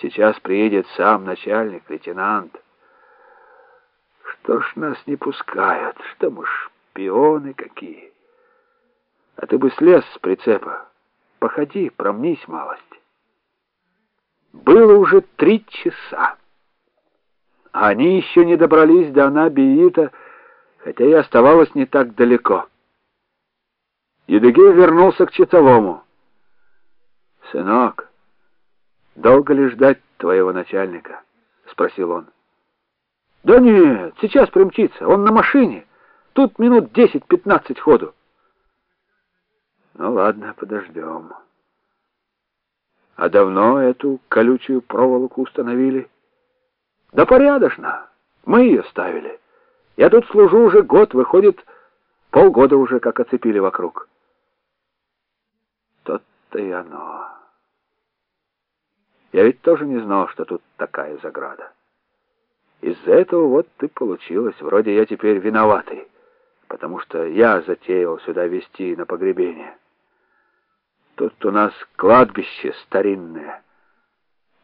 Сейчас приедет сам начальник, лейтенант. Что ж нас не пускают? Что мы шпионы какие? А ты бы слез с прицепа. Походи, промнись малость. Было уже три часа. А они еще не добрались до Анабиита, хотя и оставалось не так далеко. Едыгей вернулся к часовому. «Сынок, долго ли ждать твоего начальника?» — спросил он. «Да нет, сейчас примчится, он на машине. Тут минут десять-пятнадцать ходу». «Ну ладно, подождем». «А давно эту колючую проволоку установили?» «Да порядочно. Мы ее ставили. Я тут служу уже год, выходит, полгода уже, как оцепили вокруг». То-то и оно. Я ведь тоже не знал, что тут такая заграда. Из-за этого вот ты получилось. Вроде я теперь виноватый, потому что я затеял сюда везти на погребение. Тут у нас кладбище старинное.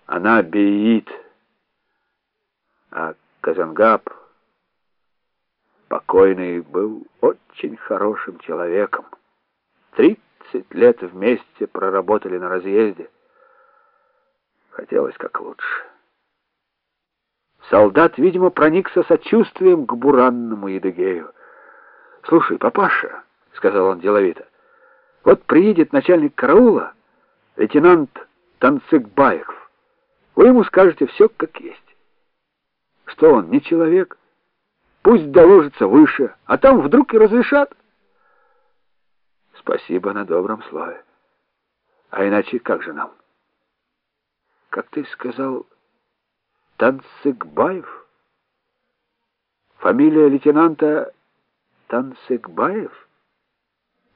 Она беит. А Казангаб, покойный, был очень хорошим человеком. Тридцать лет вместе проработали на разъезде. Хотелось как лучше. Солдат, видимо, проникся сочувствием к буранному Едыгею. «Слушай, папаша», — сказал он деловито, — «вот приедет начальник караула, лейтенант Танцыгбаев. Вы ему скажете все как есть. Что он, не человек? Пусть доложится выше, а там вдруг и разрешат». «Спасибо на добром слове. А иначе как же нам?» «Как ты сказал...» Танцыгбаев? Фамилия лейтенанта Танцыгбаев?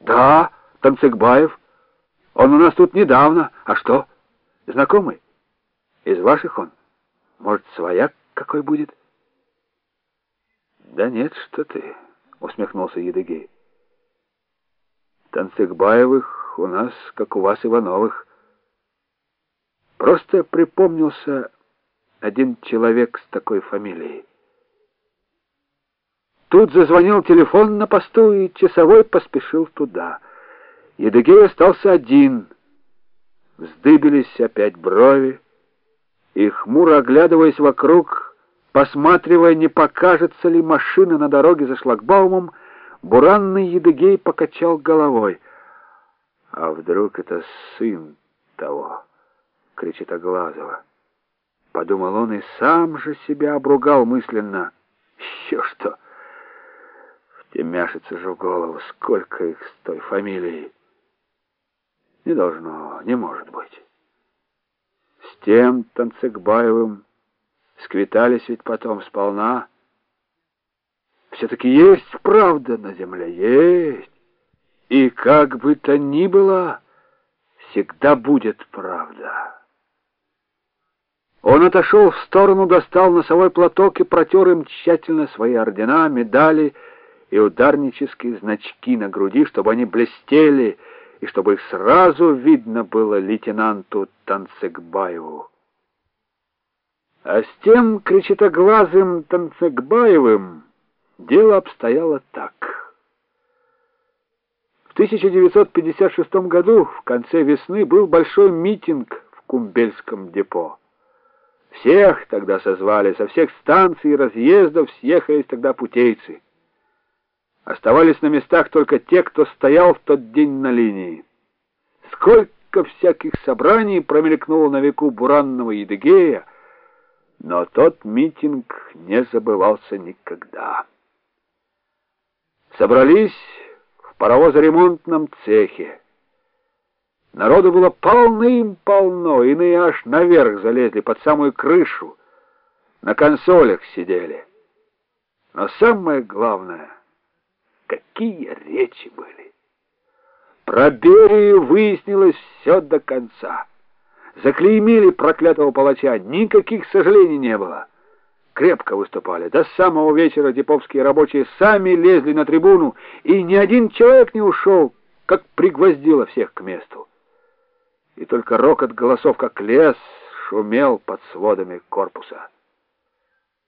Да, Танцыгбаев. Он у нас тут недавно. А что? Знакомый? Из ваших он? Может, свояк какой будет? Да нет, что ты, усмехнулся Едыгей. Танцыгбаевых у нас, как у вас, Ивановых. Просто припомнился один человек с такой фамилией. Тут зазвонил телефон на посту, и часовой поспешил туда. Едыгей остался один. Вздыбились опять брови, и, хмуро оглядываясь вокруг, посматривая, не покажется ли машина на дороге за шлагбаумом, буранный Едыгей покачал головой. «А вдруг это сын того?» — кричит Оглазова. Подумал он и сам же себя обругал мысленно. Еще что? Втемяшится же в голову, сколько их с той фамилией. Не должно, не может быть. С тем Танцыгбаевым сквитались ведь потом сполна. Все-таки есть правда на земле, есть. И как бы то ни было, всегда будет правда. Он отошел в сторону, достал носовой платок и протер им тщательно свои ордена, медали и ударнические значки на груди, чтобы они блестели, и чтобы их сразу видно было лейтенанту Танцегбаеву. А с тем кричитоглазым Танцегбаевым дело обстояло так. В 1956 году, в конце весны, был большой митинг в Кумбельском депо. Всех тогда созвали, со всех станций и разъездов съехались тогда путейцы. Оставались на местах только те, кто стоял в тот день на линии. Сколько всяких собраний промелькнуло на веку буранного Едыгея, но тот митинг не забывался никогда. Собрались в паровозоремонтном цехе. Народу было полным-полно, иные аж наверх залезли, под самую крышу, на консолях сидели. Но самое главное, какие речи были. Про Берию выяснилось все до конца. Заклеймили проклятого палача, никаких сожалений не было. Крепко выступали. До самого вечера деповские рабочие сами лезли на трибуну, и ни один человек не ушел, как пригвоздило всех к месту и только рокот голосов, как лес, шумел под сводами корпуса.